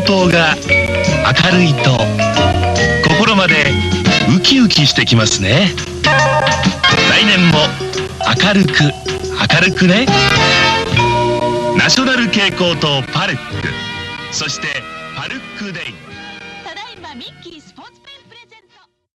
灯塔が明るいと心までウキウキしてきますね。来年も明るく明るくね。ナショナル蛍光灯パルック。そしてパルックデイ。ただいまミッキースポーツペ